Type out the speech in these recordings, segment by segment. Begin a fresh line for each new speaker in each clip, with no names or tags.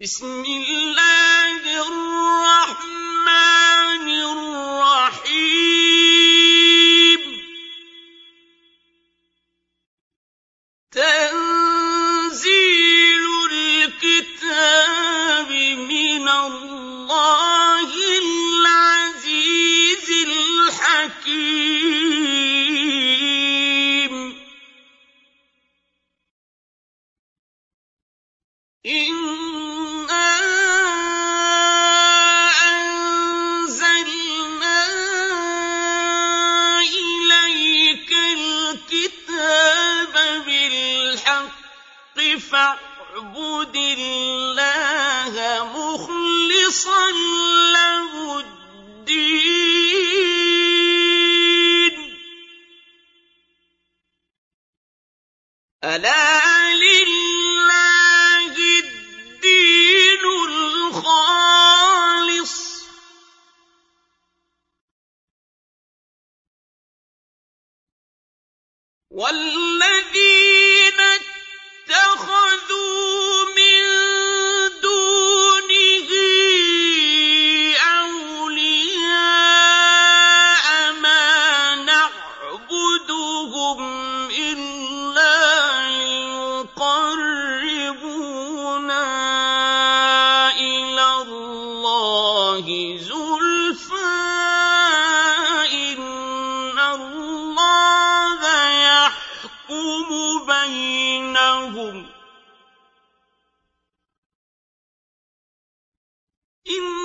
بسم الله الرحمن إن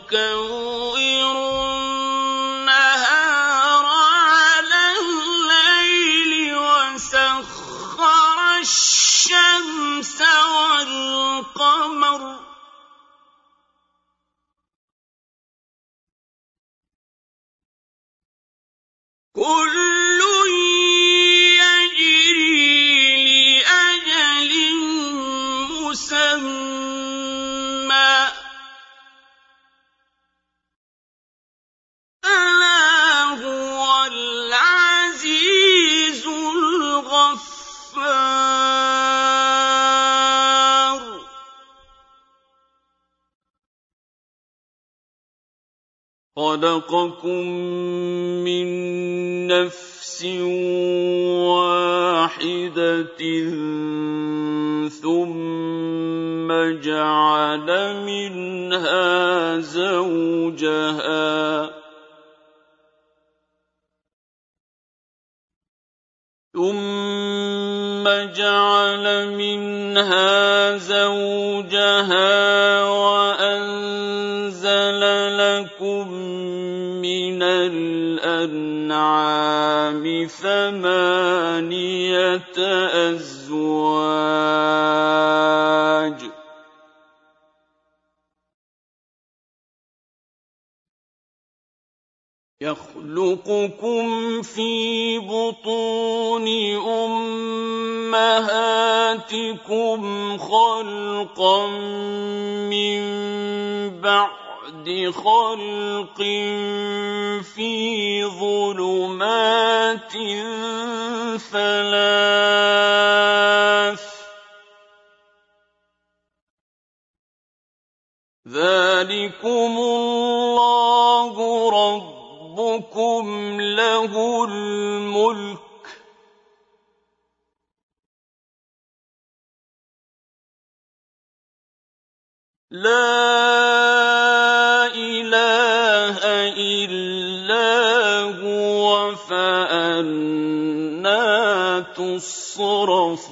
وَيُكَوِّرُ يَخْلُقُكُمْ فِي بُطُونِ أُمَّهَاتِكُمْ خَلْقًا مِّن بَعْدِ خَلْقٍ فِي ظُلُمَاتٍ ثَلَاثٍ ۚ ذَٰلِكُمُ اللَّهُ رَبُّكُمْ لَهُ الْمُلْكُ ۚ. لَا إِلَٰهَ إِلَّا هُوَ ۖ فَأَنَّىٰ تُصْرَفُونَ.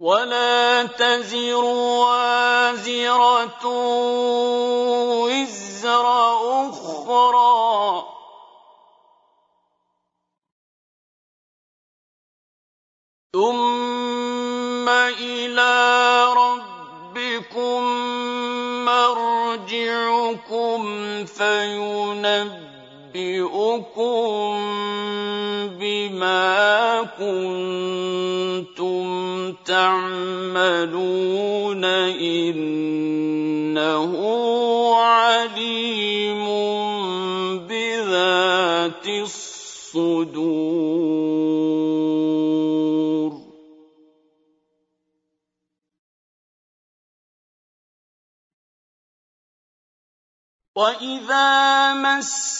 وَلَا تَزِرُ وَازِرَةٌ وِزْرَ أُخْرَىٰ ۗ ثُمَّ إِلَىٰ رَبِّكُم مَّرْجِعُكُمْ فَيُنَبِّئُكُم بِمَا كُنتُمْ تَعْمَلُونَ ۚ إِنَّهُ عَلِيمٌ بِذَاتِ الصُّدُورِ وَإِذَا مَسَّ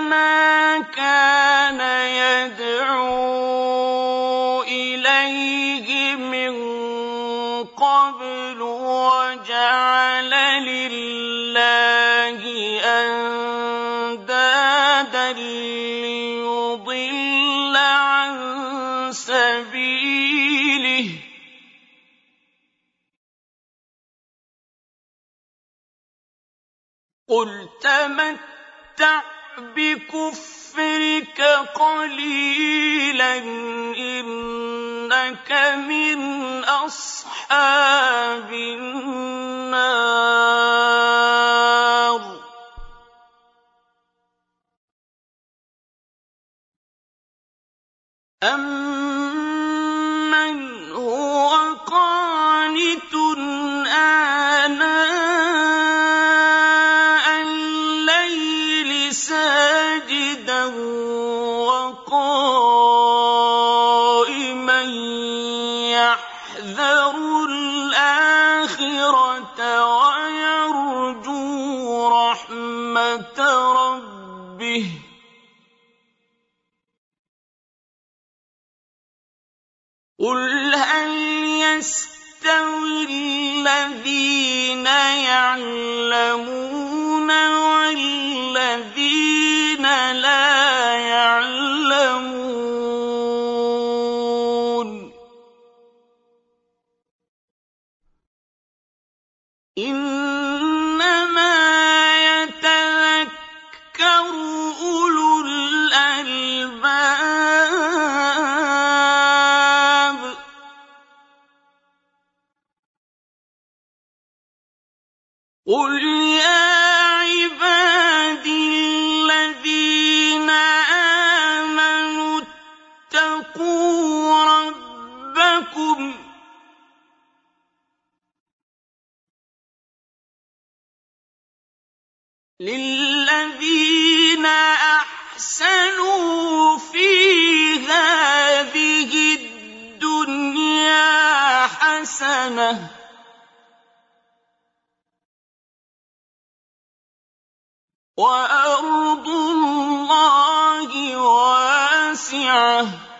مَا كَانَ يَدْعُو إِلَيْهِ مِن قَبْلُ وَجَعَلَ لِلَّهِ أَندَادًا لِّيُضِلَّ عَن سَبِيلِهِ ۗ. قُلْ تَمَتَّعْ بِكُفْرِكَ قَلِيلًا ۖ إِنَّكَ مِنْ أَصْحَابِ النَّارِ. أَمَّنْ يَعْلَمُونَ الْمَوْءُودَةِ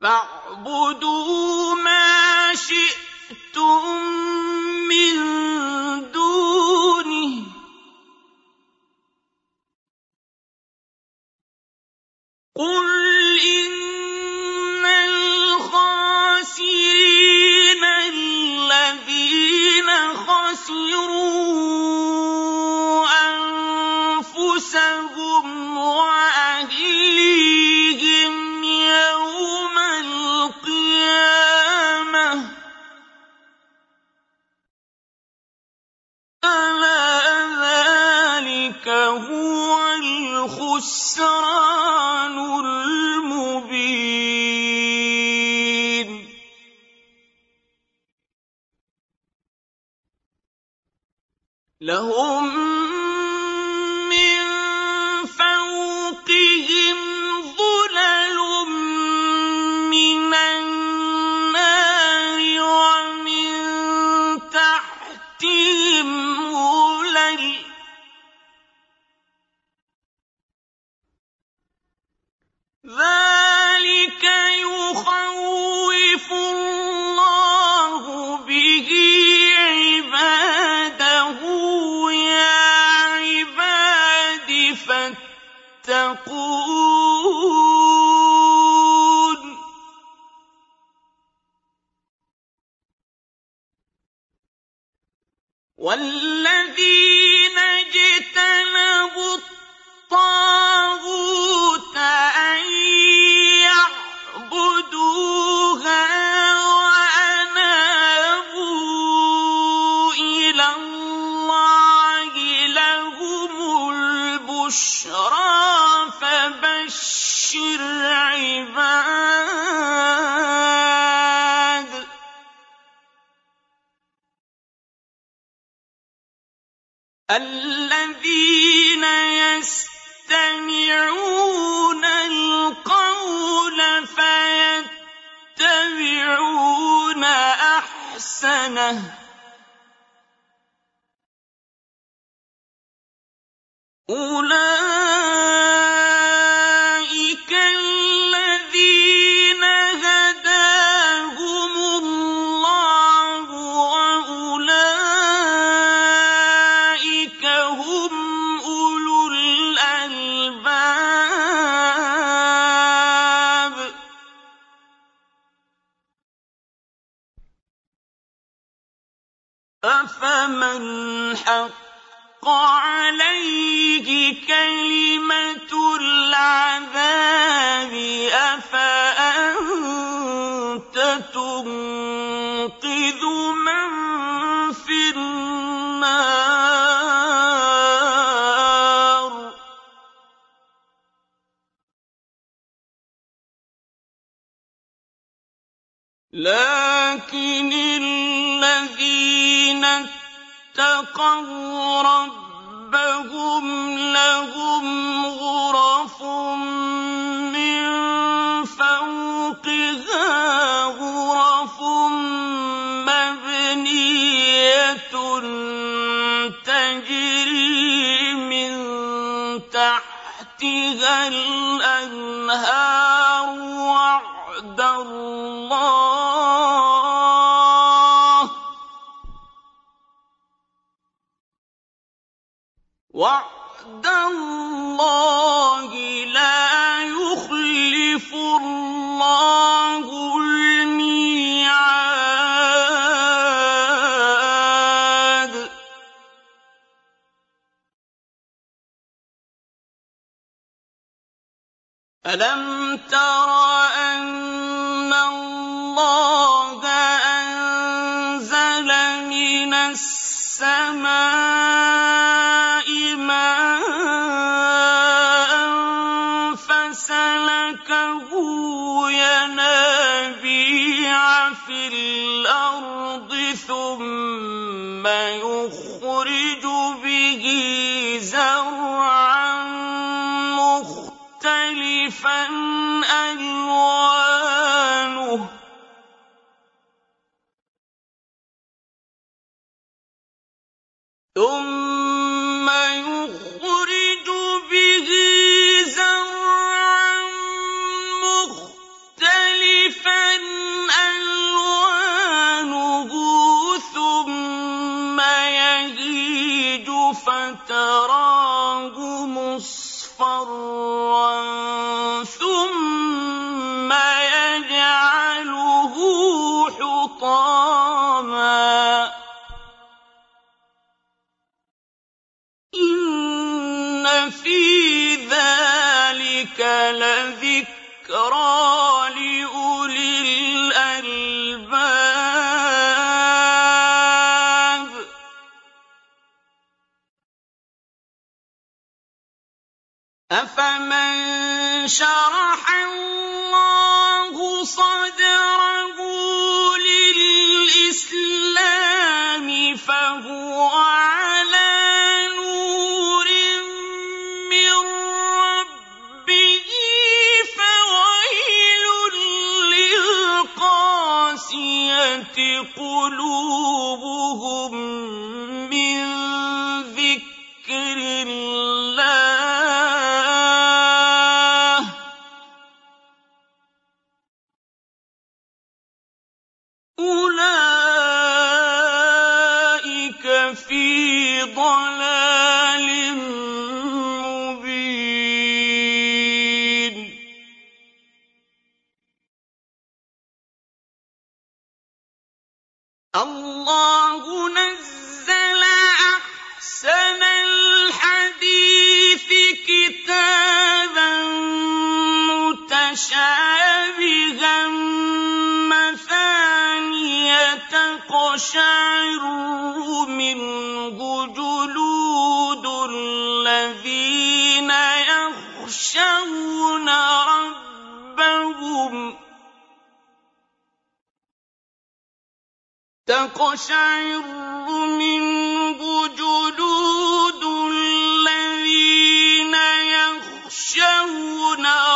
فاعبدوا ما شئتم من دونه. قل إن الخاسرين الذين خسروا لهم دعوا ربهم لهم غرف من فوقها غرف مبنية تجري من تحتها الأنهار وعد الله لا يخلف الله الميعاد. ألم تر فتراه مصفرا تقشعر منه جلود الذين يخشون ربهم.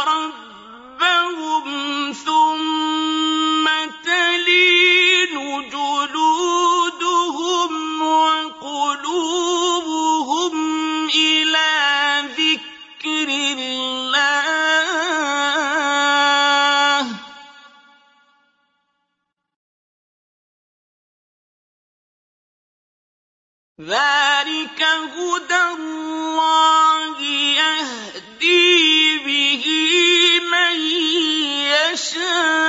اللَّهِ يَهْدِي بِهِ مَن يَشَاءُ.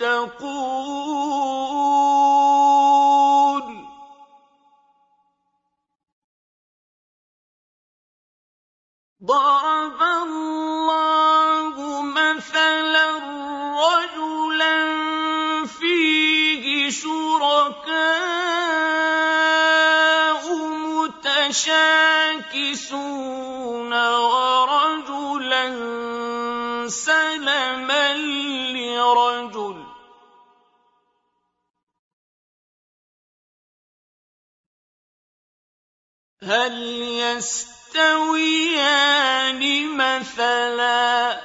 تتقون. ضرب الله مثلا رجلا فيه شركاء متشاكسون ورجلا سلما هل يستويان مثلا؟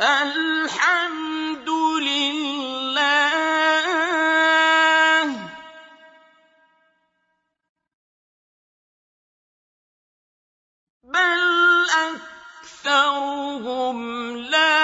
الحمد لله. بل أكثرهم لا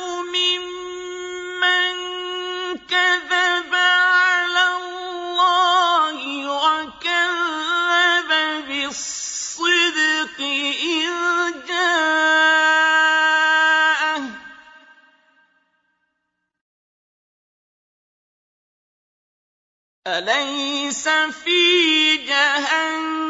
في جهنم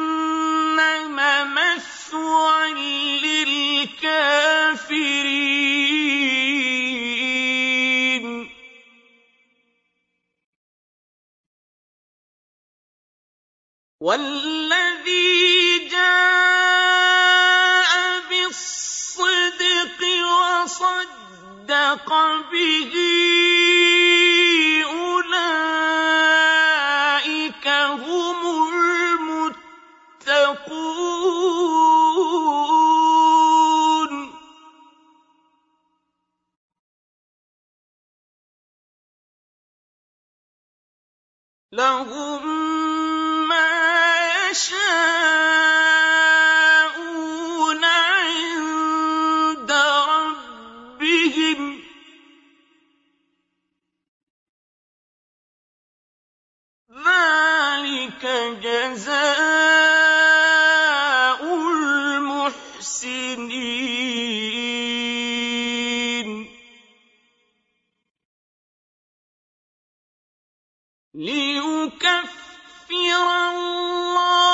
لِيُكَفِّرَ اللَّهُ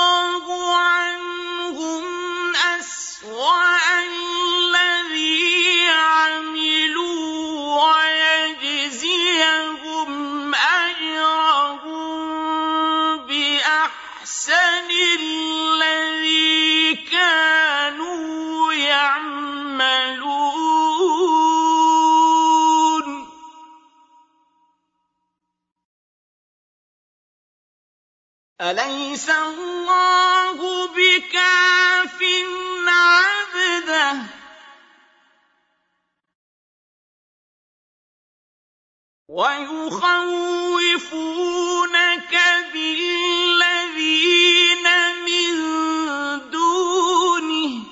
أَلَيْسَ اللَّهُ بِكَافٍ عَبْدَهُ ۖ؟ وَيُخَوِّفُونَكَ بِالَّذِينَ مِن دُونِهِ ۚ.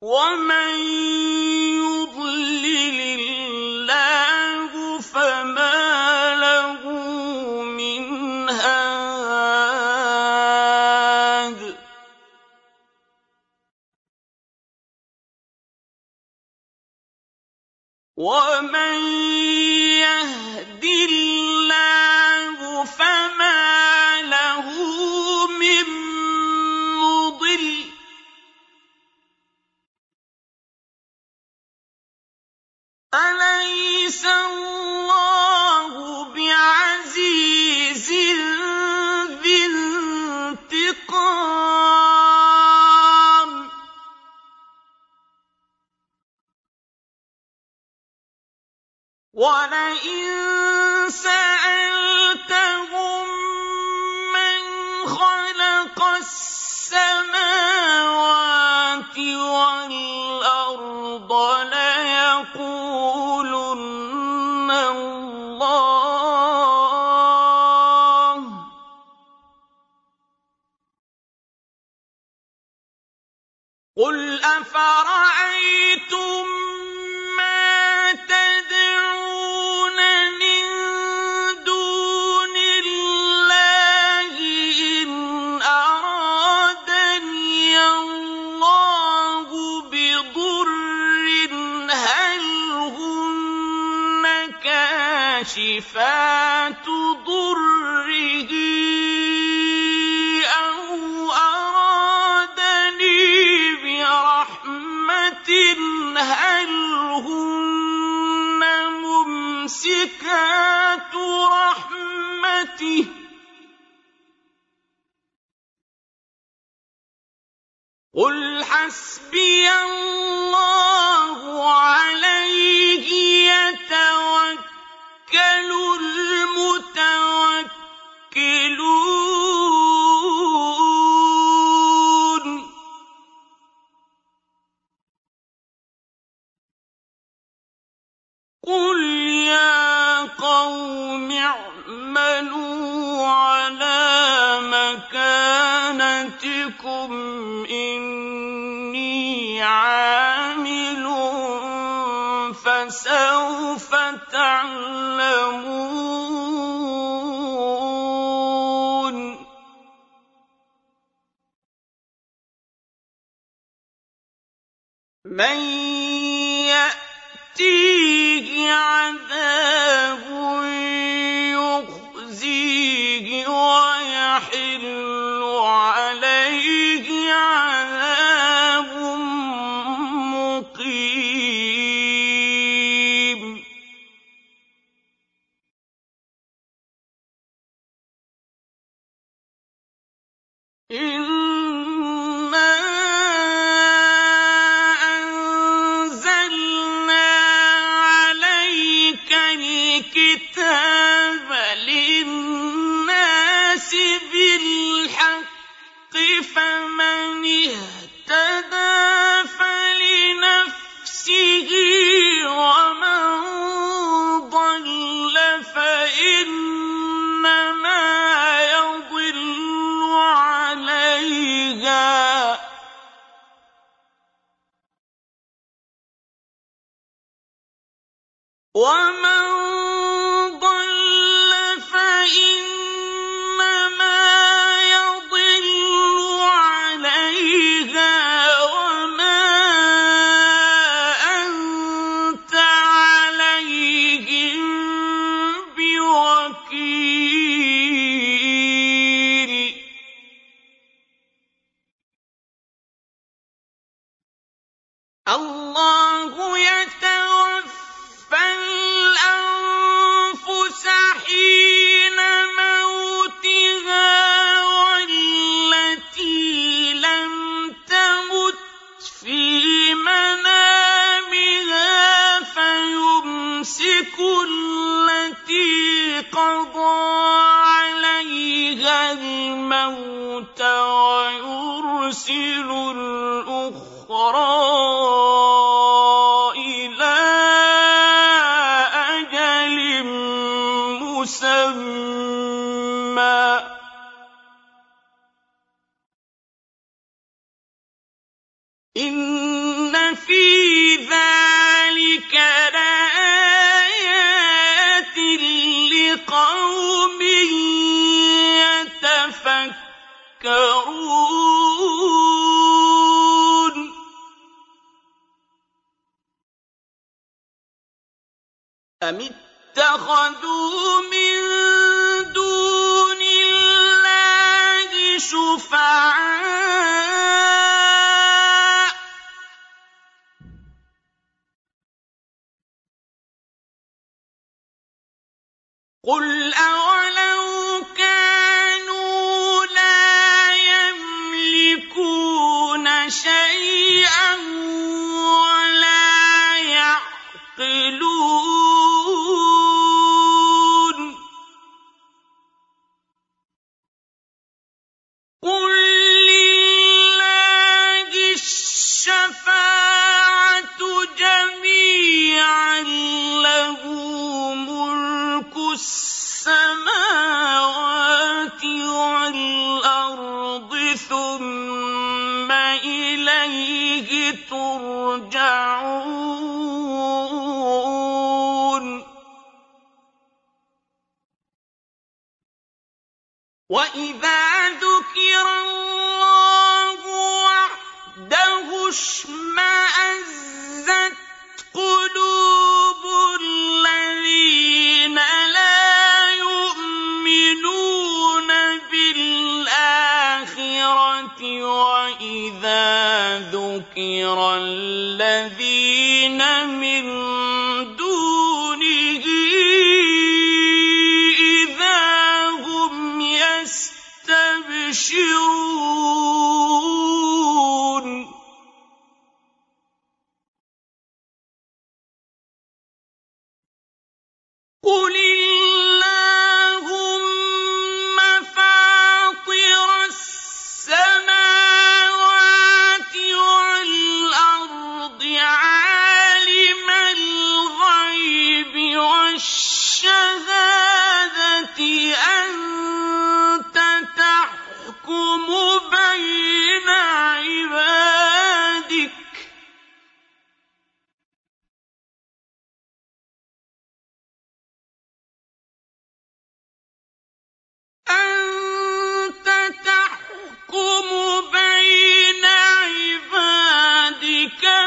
وَمَن وَلَئِن سَأَلْتَهُم مَّنْ خَلَقَ السَّمَاوَاتِ وَالْأَرْضَ كَاشِفَاتُ ضُرِّهِ أَوْ أَرَادَنِي بِرَحْمَةٍ هَلْ هُنَّ مُمْسِكَاتُ رَحْمَتِهِ ۚ؟ قُلْ حَسْبِيَ اللَّهُ ۖ مَكَانَتِكُمْ إِنِّي عَامِلٌ ۖ فَسَوْفَ تَعْلَمُونَ مَن يَأْتِيهِ عَذَابٌ يُخْزِيهِ وَيَحِلُّ
يرسل الأخرى إلى
أجل مسمى. إن في ذلك لآيات لقوم يتفكرون. أم اتخذوا من دون الله شفعاء قل أولم تُرْجَعُونَ وَإِذَا ذُكِرَ اللَّهُ وَحْدَهُ اشْمَأَزَّتْ قُلُوبُهُمْ ذكر الذين من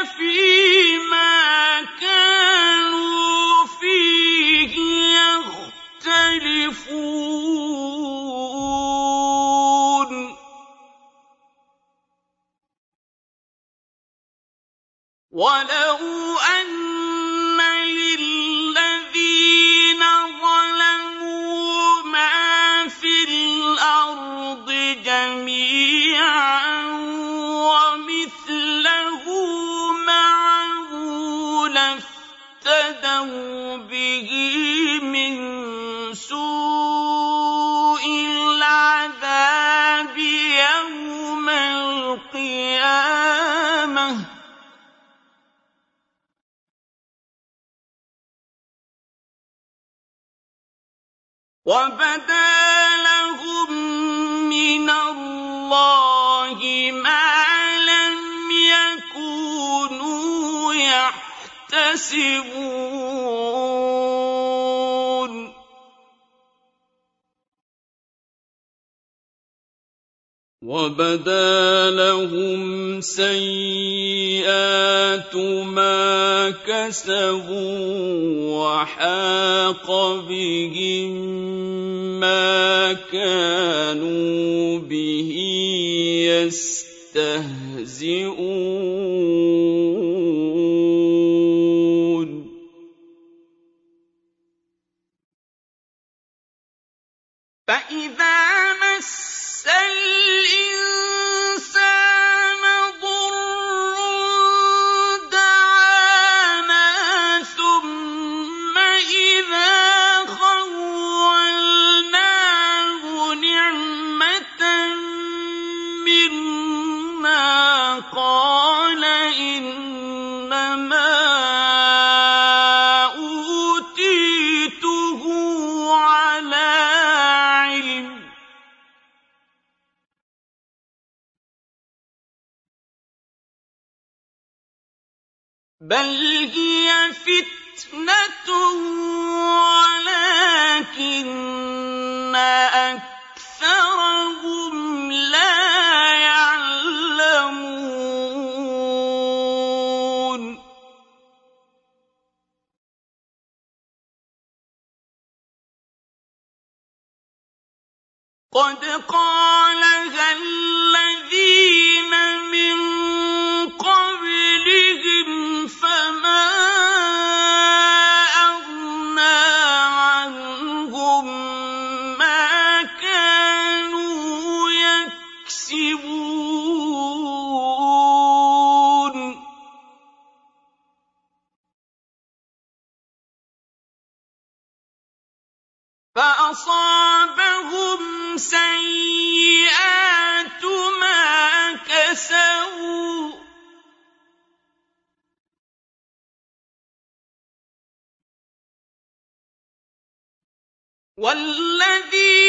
فيما وبدا لهم من الله ما لم يكونوا يحتسبون وبدا لهم سيئات ما كسبوا وحاق بهم كَانُوا بِهِ يَسْتَهْزِئُونَ. فَإِذَا مَسَّ الْإِنسَانَ والذي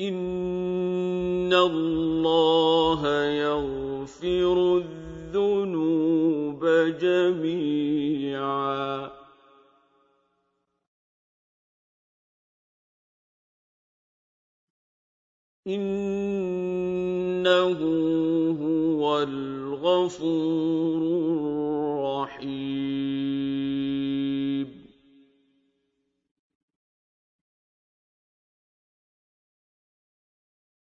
إِنَّ
اللَّهَ يَغْفِرُ الذُّنُوبَ جَمِيعًا ۚ. إِنَّهُ هُوَ الْغَفُورُ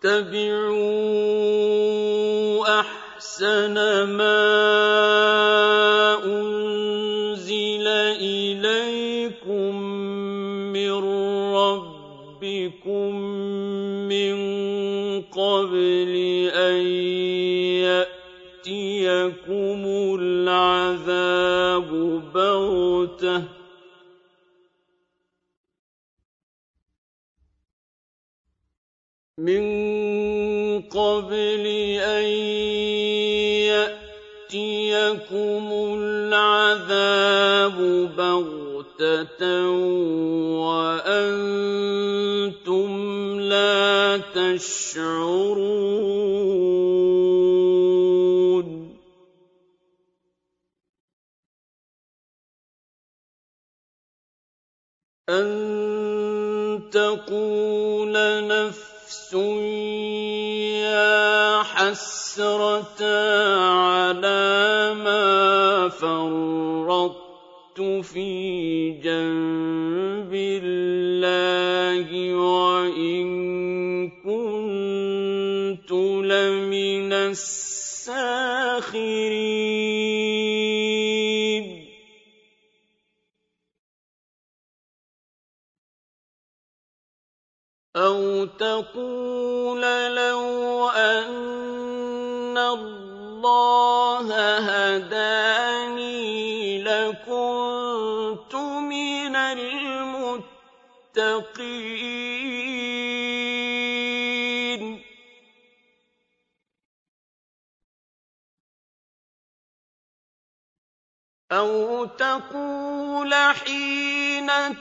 اتبعوا أحسن ما أنزل إليكم من ربكم من قبل أن يأتيكم العذاب مِّن قَبْلِ أَن يَأْتِيَكُمُ الْعَذَابُ بَغْتَةً وَأَنتُمْ لَا تَشْعُرُونَ. أَن تَقُولَ نَفْسٌ يَا حَسْرَتَا عَلَىٰ مَا فَرَّطتُ فِي جَنبِ اللَّهِ وَإِن كُنتُ لَمِنَ السَّاخِرِينَ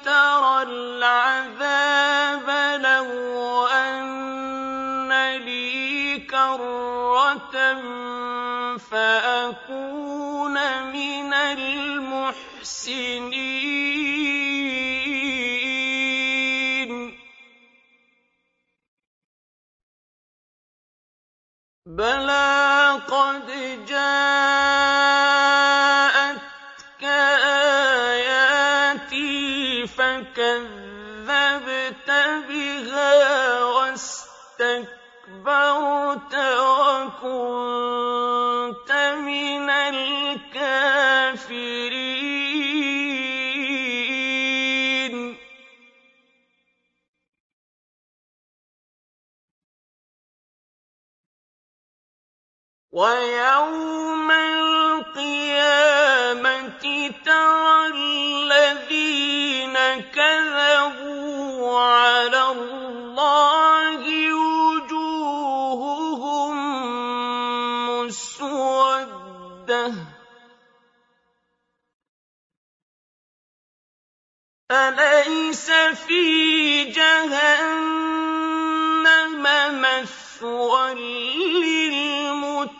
تَرَى الْعَذَابَ لَوْ أَنَّ لِي كَرَّةً فَأَكُونَ مِنَ الْمُحْسِنِينَ. بَلَىٰ فَكَذَّبْتَ بِهَا وَاسْتَكْبَرْتَ وَكُنتَ مِنَ الْكَافِرِينَ. وَيَوْمَ كَذَبُوا عَلَى اللَّهِ وُجُوهُهُم مُّسْوَدَّةٌ ۚ. أَلَيْسَ فِي جَهَنَّمَ مَثْوًى لِّلْمُتَكَبِّرِينَ؟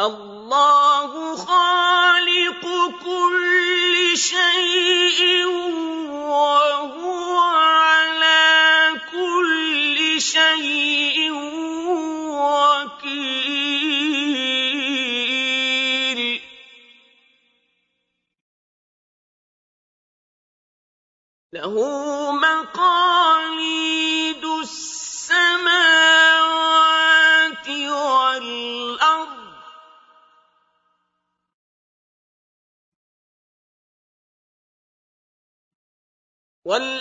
اللَّهُ خَالِقُ كُلِّ شَيْءٍ وَهُوَ عَلَىٰ كُلِّ شَيْءٍ وَكِيلٌ. لَّهُ وَالَّذِينَ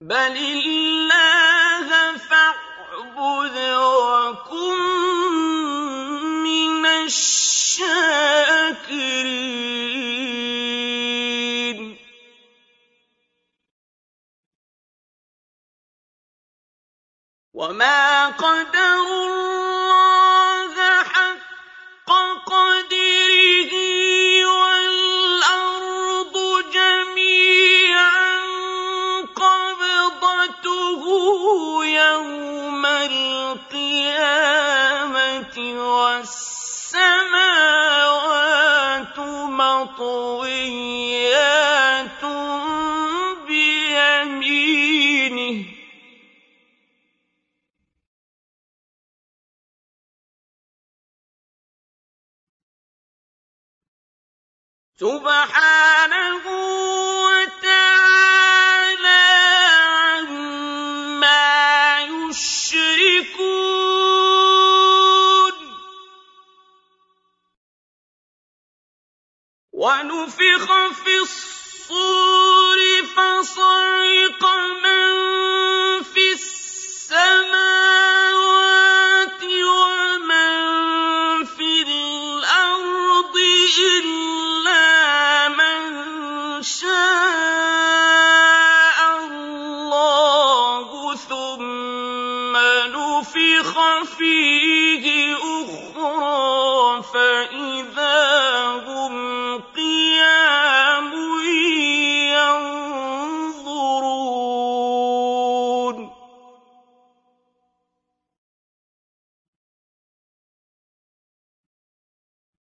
بَلِ اللَّهَ فَاعْبُدْ وَكُن مِّنَ الشَّاكِرِينَ وَمَا قَدَرُوا مَّطْوِيَّاتٌ بِيَمِينِهِ سُبْحَانَهُ ونفخ في الصور فصعق من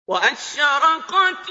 وأشرقت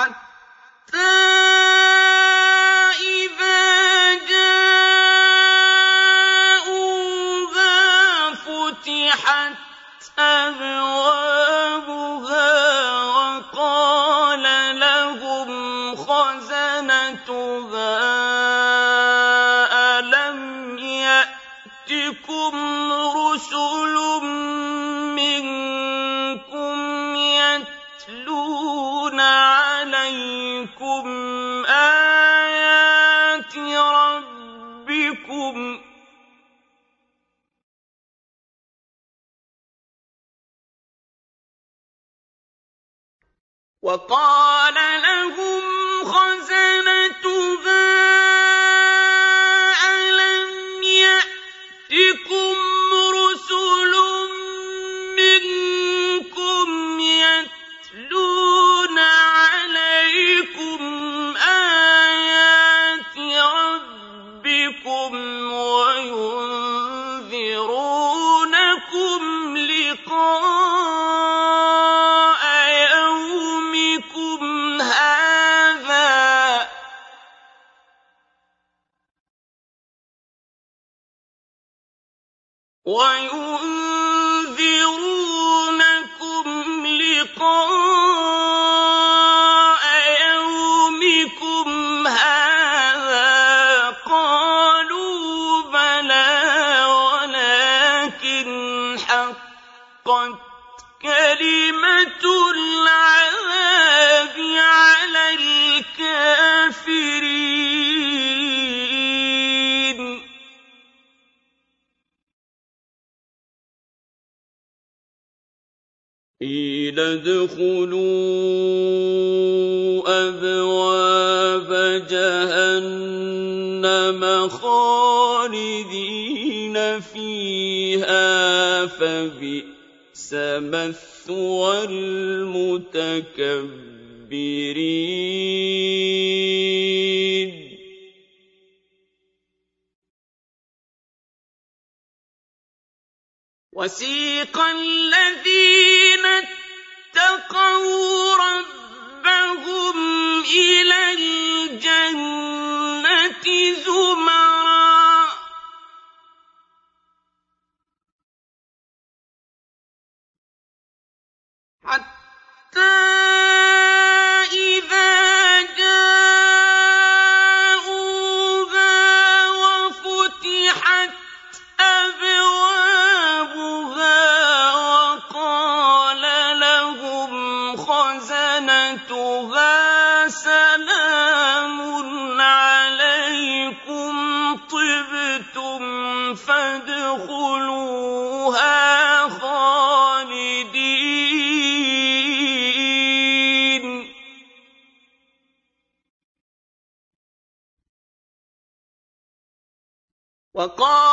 حتى حقت كلمة العذاب على الكافرين. قيل ادخلوا أبواب جهنم خالدين. فيها فبئس مثوى المتكبرين. وسيق الذين اتقوا ربهم إلى الجنة زمرا إِذَا وقال